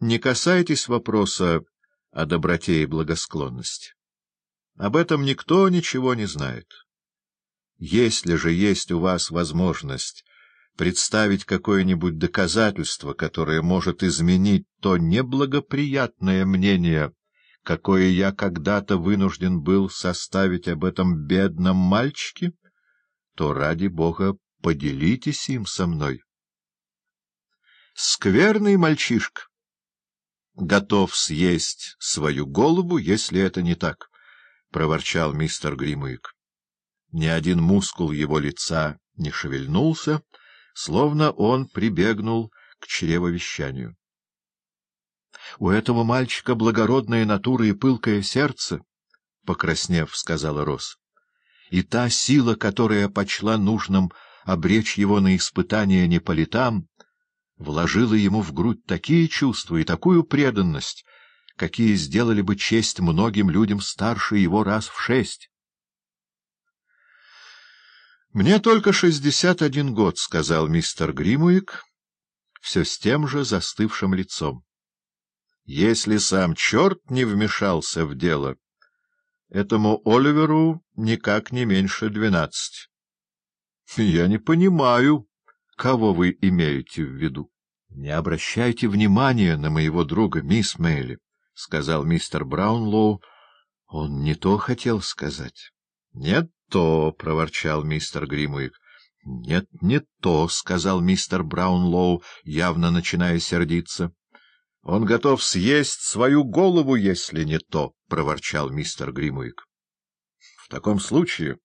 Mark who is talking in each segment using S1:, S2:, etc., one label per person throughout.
S1: не касайтесь вопроса о доброте и благосклонности. Об этом никто ничего не знает. Если же есть у вас возможность представить какое-нибудь доказательство, которое может изменить то неблагоприятное мнение, какое я когда-то вынужден был составить об этом бедном мальчике, то, ради бога, поделитесь им со мной. Скверный мальчишка готов съесть свою голову, если это не так, — проворчал мистер Гримуик. Ни один мускул его лица не шевельнулся, словно он прибегнул к чревовещанию. — У этого мальчика благородная натура и пылкое сердце, — покраснев, сказала Рос. — И та сила, которая почла нужным обречь его на испытание не по вложила ему в грудь такие чувства и такую преданность, какие сделали бы честь многим людям старше его раз в шесть. «Мне только шестьдесят один год», — сказал мистер Гримуик, все с тем же застывшим лицом. «Если сам черт не вмешался в дело, этому Оливеру никак не меньше двенадцати». «Я не понимаю, кого вы имеете в виду. — Не обращайте внимания на моего друга, мисс Мэйли, — сказал мистер Браунлоу. Он не то хотел сказать. — Нет то, — проворчал мистер Гримуик. — Нет, не то, — сказал мистер Браунлоу, явно начиная сердиться. — Он готов съесть свою голову, если не то, — проворчал мистер Гримуик. — В таком случае...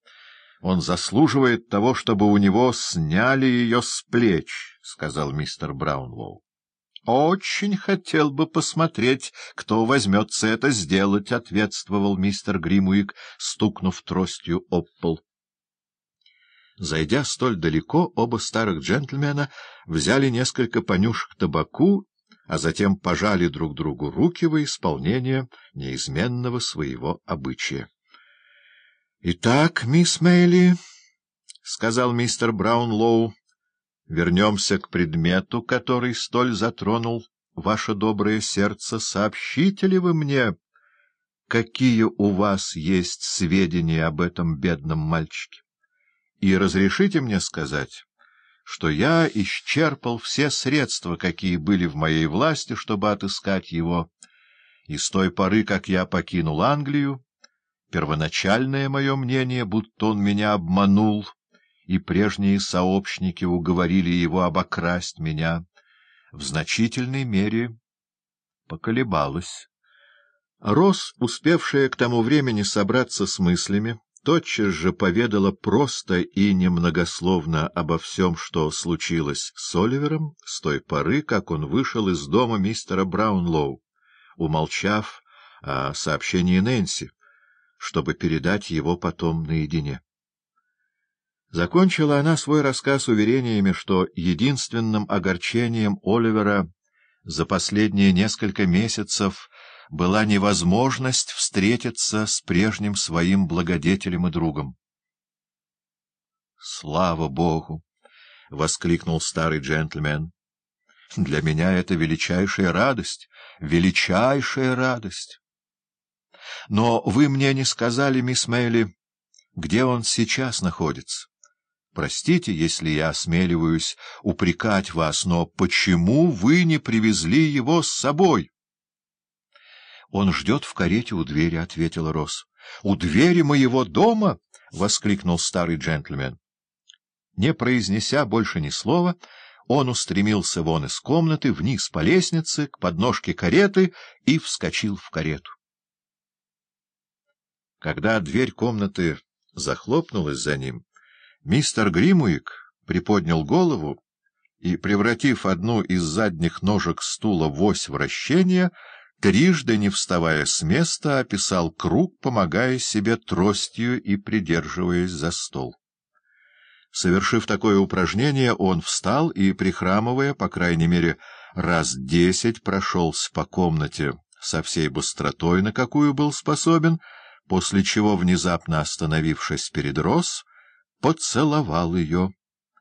S1: Он заслуживает того, чтобы у него сняли ее с плеч, — сказал мистер Браунлоу. — Очень хотел бы посмотреть, кто возьмется это сделать, — ответствовал мистер Гримуик, стукнув тростью об пол. Зайдя столь далеко, оба старых джентльмена взяли несколько понюшек табаку, а затем пожали друг другу руки во исполнение неизменного своего обычая. — Итак, мисс Мейли, — сказал мистер Браунлоу, — вернемся к предмету, который столь затронул ваше доброе сердце. Сообщите ли вы мне, какие у вас есть сведения об этом бедном мальчике? И разрешите мне сказать, что я исчерпал все средства, какие были в моей власти, чтобы отыскать его, и с той поры, как я покинул Англию, Первоначальное мое мнение, будто он меня обманул, и прежние сообщники уговорили его обокрасть меня, в значительной мере поколебалась. Рос, успевшая к тому времени собраться с мыслями, тотчас же поведала просто и немногословно обо всем, что случилось с Оливером с той поры, как он вышел из дома мистера Браунлоу, умолчав о сообщении Нэнси чтобы передать его потом наедине. Закончила она свой рассказ уверениями, что единственным огорчением Оливера за последние несколько месяцев была невозможность встретиться с прежним своим благодетелем и другом. «Слава Богу!» — воскликнул старый джентльмен. «Для меня это величайшая радость, величайшая радость!» Но вы мне не сказали, мисс Мэйли, где он сейчас находится. Простите, если я осмеливаюсь упрекать вас, но почему вы не привезли его с собой? — Он ждет в карете у двери, — ответила Росс. — У двери моего дома? — воскликнул старый джентльмен. Не произнеся больше ни слова, он устремился вон из комнаты, вниз по лестнице, к подножке кареты и вскочил в карету. Когда дверь комнаты захлопнулась за ним, мистер Гримуик приподнял голову и, превратив одну из задних ножек стула в ось вращения, трижды, не вставая с места, описал круг, помогая себе тростью и придерживаясь за стол. Совершив такое упражнение, он встал и, прихрамывая, по крайней мере, раз десять прошелся по комнате со всей быстротой, на какую был способен, после чего, внезапно остановившись перед Рос, поцеловал ее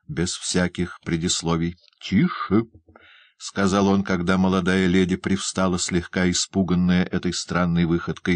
S1: без всяких предисловий. — Тише! — сказал он, когда молодая леди привстала, слегка испуганная этой странной выходкой.